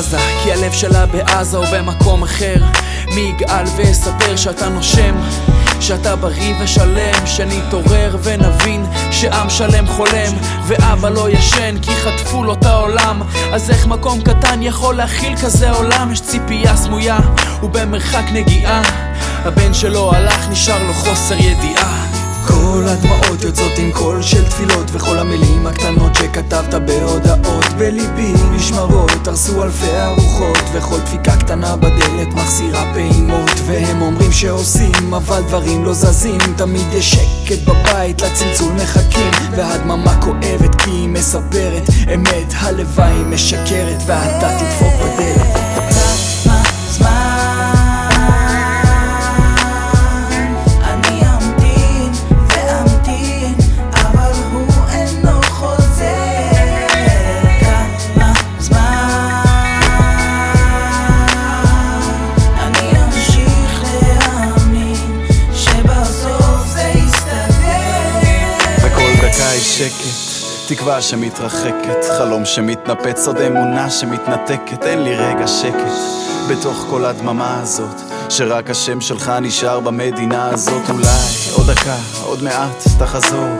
זזה, כי הלב שלה בעזה או במקום אחר. מי יגאל ויספר שאתה נושם שאתה בריא ושלם, שנתעורר ונבין שעם שלם חולם ואבא לא ישן כי חטפו לו את העולם. אז איך מקום קטן יכול להכיל כזה עולם? יש ציפייה סמויה ובמרחק נגיעה. הבן שלו הלך נשאר לו חוסר ידיעה כל הדמעות יוצאות עם קול של תפילות וכל המילים הקטנות שכתבת בהודעות. בליבי נשמרות, הרסו אלפי ארוחות וכל דפיקה קטנה בדלת מחסירה פעימות. והם אומרים שעושים אבל דברים לא זזים. תמיד יש שקט בבית לצלצול מחכים. והדממה כואבת כי היא מספרת אמת הלוואי משקרת ואתה תדפוק היא שקט, תקווה שמתרחקת, חלום שמתנפץ, עוד אמונה שמתנתקת, אין לי רגע שקט בתוך כל הדממה הזאת, שרק השם שלך נשאר במדינה הזאת, אולי עוד דקה, עוד מעט תחזור,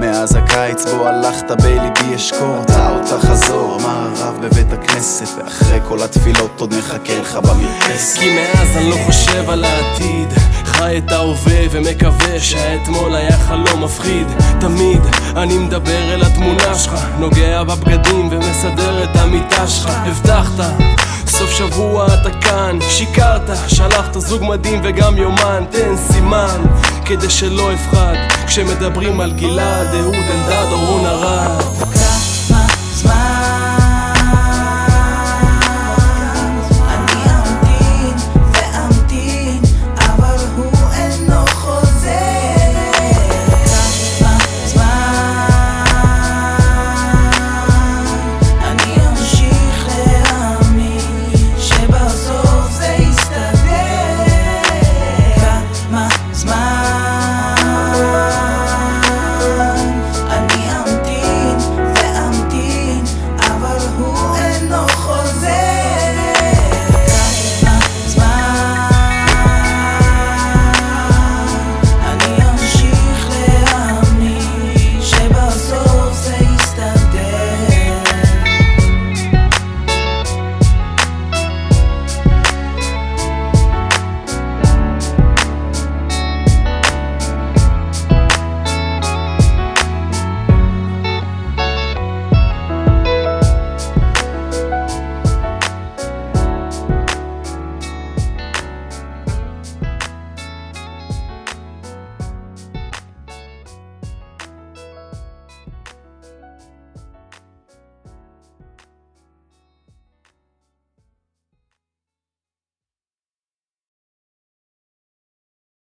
מאז הקיץ בו הלכת בליבי אשקור, אתה עוד תחזור, הרב בבית הכנסת, ואחרי כל התפילות עוד מחכה לך במרפסת. כי מאז אני לא חושב על העתיד חי את ההווה ומקווה שהאתמול היה חלום מפחיד. תמיד אני מדבר אל התמונה שלך נוגע בבגדים ומסדר את המיטה שלך. הבטחת סוף שבוע אתה כאן, שיקרת, שלחת זוג מדים וגם יומן, תן סימן כדי שלא אפחד. כשמדברים על גלעד, אהוד אלדד או רון ארד